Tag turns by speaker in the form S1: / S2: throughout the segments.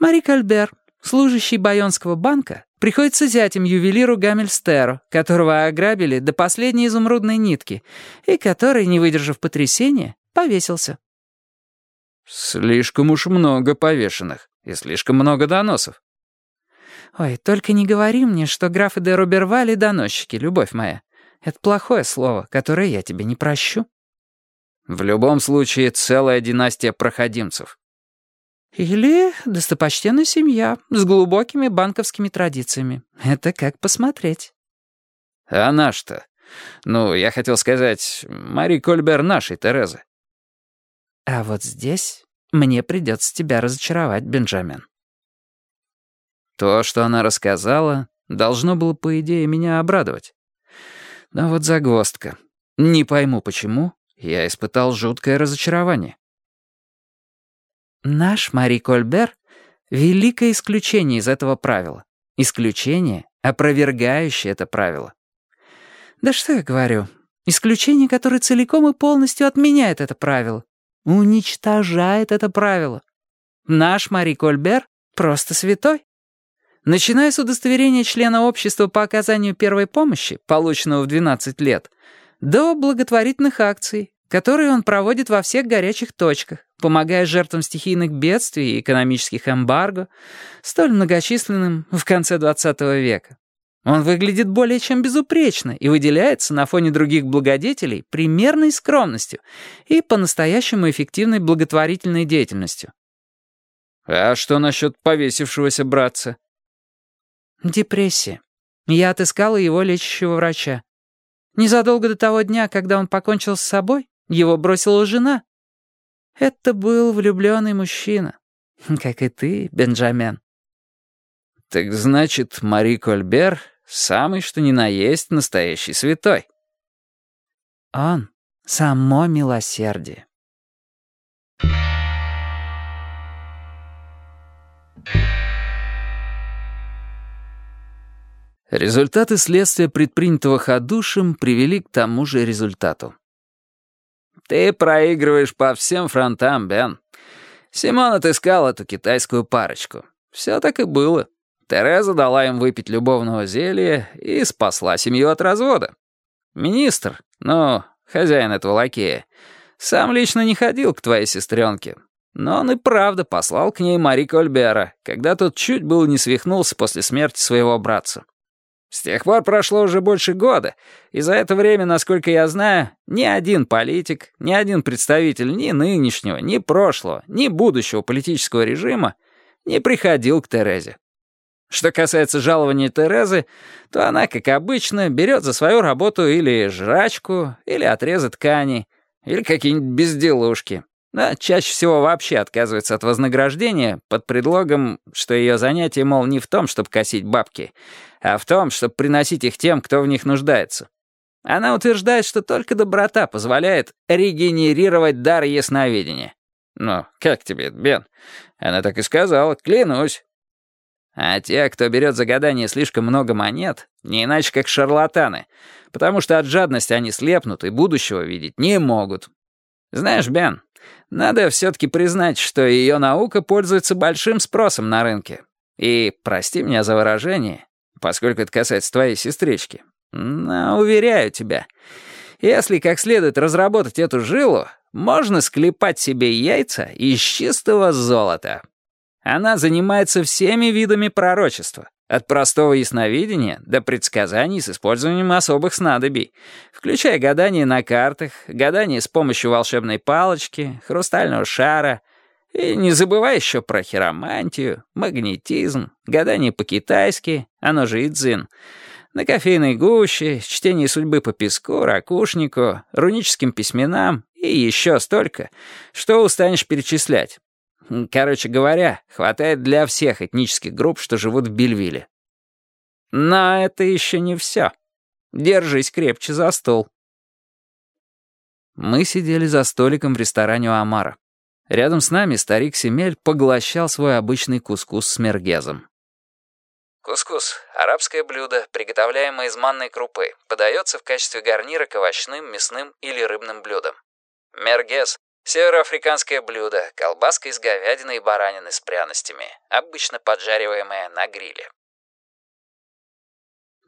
S1: Мари Кальбер, служащий Байонского банка, приходится зятем ювелиру Гамельстеру, которого ограбили до последней изумрудной нитки, и который, не выдержав потрясения, повесился.
S2: Слишком уж много повешенных и слишком много доносов.
S1: Ой, только не говори мне, что графы де Рубервали доносчики, любовь моя. Это плохое слово, которое я тебе не прощу.
S2: В любом случае, целая династия проходимцев.
S1: Или достопочтенная семья с глубокими банковскими традициями. Это как посмотреть.
S2: А наш-то? Ну, я хотел сказать, Мари Кольбер нашей Терезы.
S1: А вот здесь мне придется тебя разочаровать, Бенджамин.
S2: То, что она рассказала, должно было, по идее, меня обрадовать. Но вот загвоздка. Не пойму, почему, я испытал жуткое разочарование.
S1: Наш Мари Кольбер — великое исключение из этого правила. Исключение, опровергающее это правило. Да что я говорю? Исключение, которое целиком и полностью отменяет это правило. Уничтожает это правило. Наш Мари Кольбер просто святой. Начиная с удостоверения члена общества по оказанию первой помощи, полученного в 12 лет, до благотворительных акций, которые он проводит во всех горячих точках, помогая жертвам стихийных бедствий и экономических эмбарго, столь многочисленным в конце 20 века. Он выглядит более чем безупречно и выделяется на фоне других благодетелей примерной скромностью и по-настоящему эффективной благотворительной деятельностью.
S2: «А что насчет повесившегося братца?»
S1: Депрессия. Я отыскала его лечащего врача. Незадолго до того дня, когда он покончил с собой, его бросила жена. Это был влюбленный мужчина, как и ты, Бенджамен.
S2: Так значит, Мари Кольбер — самый что ни на есть настоящий святой.
S1: Он — само милосердие.
S2: Результаты следствия, предпринятого Ходушем, привели к тому же результату. «Ты проигрываешь по всем фронтам, Бен. Симон отыскал эту китайскую парочку. Все так и было. Тереза дала им выпить любовного зелья и спасла семью от развода. Министр, ну, хозяин этого лакея, сам лично не ходил к твоей сестренке, но он и правда послал к ней Мари Кольбера, когда тот чуть было не свихнулся после смерти своего братца. С тех пор прошло уже больше года, и за это время, насколько я знаю, ни один политик, ни один представитель ни нынешнего, ни прошлого, ни будущего политического режима не приходил к Терезе. Что касается жалования Терезы, то она, как обычно, берет за свою работу или жрачку, или отрезы ткани, или какие-нибудь безделушки. Да, чаще всего вообще отказывается от вознаграждения под предлогом, что ее занятие, мол, не в том, чтобы косить бабки, а в том, чтобы приносить их тем, кто в них нуждается. Она утверждает, что только доброта позволяет регенерировать дар ясновидения. Ну, как тебе, Бен? Она так и сказала, клянусь. А те, кто берет за гадание слишком много монет, не иначе как шарлатаны, потому что от жадности они слепнут и будущего видеть не могут. Знаешь, Бен, надо все-таки признать, что ее наука пользуется большим спросом на рынке. И, прости меня за выражение, поскольку это касается твоей сестрички. Но, уверяю тебя, если как следует разработать эту жилу, можно склепать себе яйца из чистого золота. Она занимается всеми видами пророчества, от простого ясновидения до предсказаний с использованием особых снадобий, включая гадание на картах, гадание с помощью волшебной палочки, хрустального шара — и не забывай еще про хиромантию, магнетизм, гадание по-китайски, оно же идзин, на кофейной гуще, чтение судьбы по песку, ракушнику, руническим письменам и еще столько, что устанешь перечислять. Короче говоря, хватает для всех этнических групп, что живут в Бельвилле. Но это еще не все. Держись крепче за стол. Мы сидели за столиком в ресторане у Амара. Рядом с нами старик Семель поглощал свой обычный кускус с мергезом.
S3: Кускус — арабское блюдо, приготовляемое из манной крупы, подается в качестве гарнира к овощным, мясным или рыбным блюдам. Мергез — Североафриканское блюдо, колбаска из говядины и баранины с пряностями, обычно поджариваемое на гриле.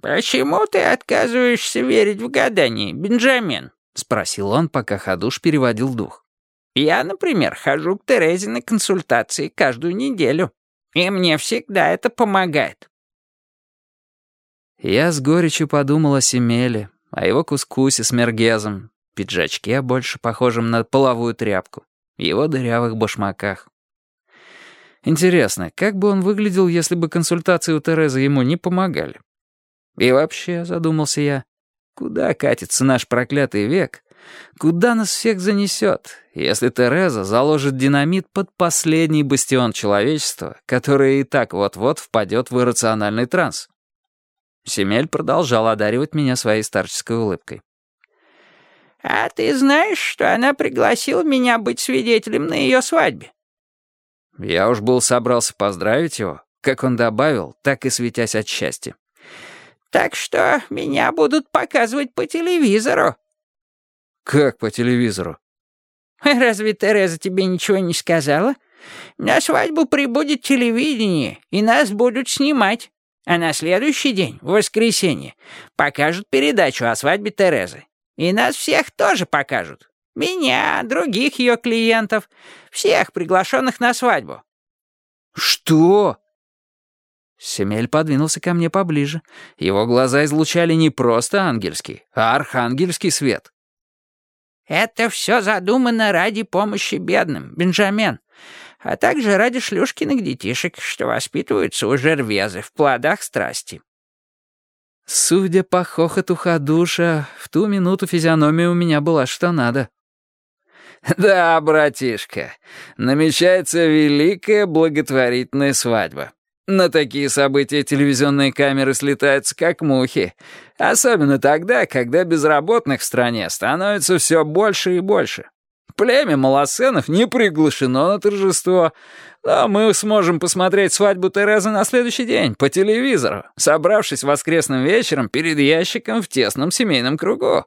S4: «Почему ты отказываешься верить в гадание, Бенджамин?» — спросил он, пока Хадуш переводил дух. «Я, например, хожу к Терезе на консультации каждую неделю, и мне всегда это помогает».
S1: Я с горечью подумал о Семеле, о его кускусе с мергезом, пиджачке, больше похожем на половую тряпку, его дырявых башмаках. Интересно, как бы он выглядел, если бы консультации у Терезы ему не помогали? И вообще, задумался я, куда катится наш проклятый век? Куда нас всех занесет, если Тереза заложит динамит под последний бастион человечества, которое и так вот-вот впадет в иррациональный транс? Семель продолжал одаривать меня своей старческой улыбкой.
S4: «А ты знаешь, что она пригласила меня быть свидетелем на ее свадьбе?»
S1: Я уж был собрался поздравить его, как он добавил, так и светясь от счастья.
S4: «Так что меня будут показывать по телевизору».
S1: «Как по телевизору?»
S4: «Разве Тереза тебе ничего не сказала? На свадьбу прибудет телевидение, и нас будут снимать. А на следующий день, в воскресенье, покажут передачу о свадьбе Терезы. И нас всех тоже покажут. Меня, других ее клиентов, всех приглашенных на свадьбу».
S1: «Что?» Семель подвинулся ко мне поближе. Его глаза излучали не просто ангельский, а архангельский свет.
S4: «Это все задумано ради помощи бедным, Бенджамен, а также ради шлюшкиных детишек, что воспитываются у жервезы в плодах страсти.
S1: Судя по хохоту Хадуша, в ту минуту физиономия у меня была что надо.
S2: «Да, братишка, намечается великая благотворительная свадьба. На такие события телевизионные камеры слетаются как мухи. Особенно тогда, когда безработных в стране становится все больше и больше. Племя малосенов не приглашено на торжество, но мы сможем посмотреть свадьбу Терезы на следующий день по телевизору, собравшись воскресным вечером перед ящиком в тесном семейном кругу.